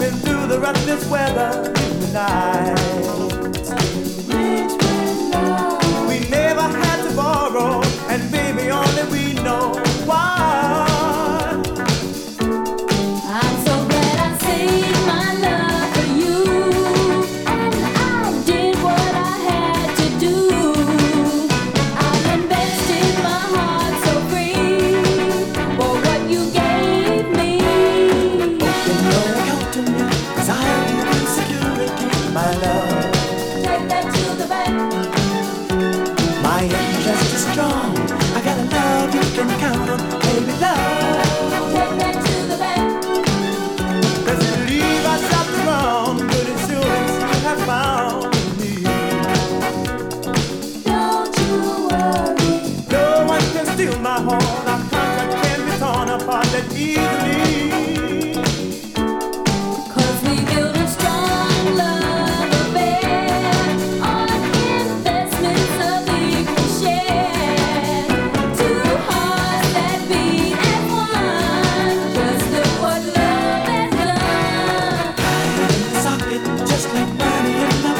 slipping through the rough this weather. Midnight. Midnight. just like Marilyn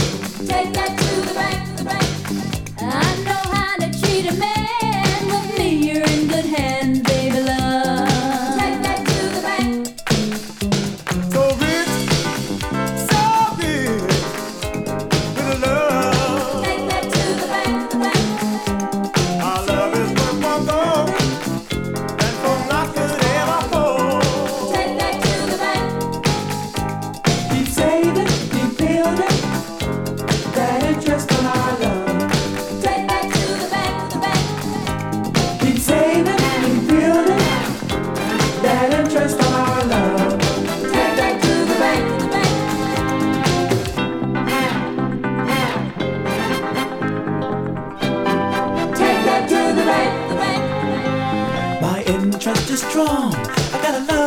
I got a love